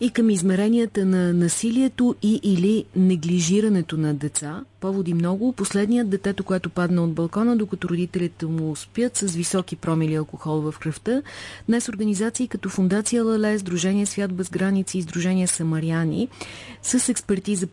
и към измеренията на насилието и или неглижирането на деца. Поводи много. Последният детето, което падна от балкона, докато родителите му спят с високи промили алкохол в кръвта. Днес организации като Фундация Лале, Сдружение Свят без граници и Сдружение Самаряни с експертиза по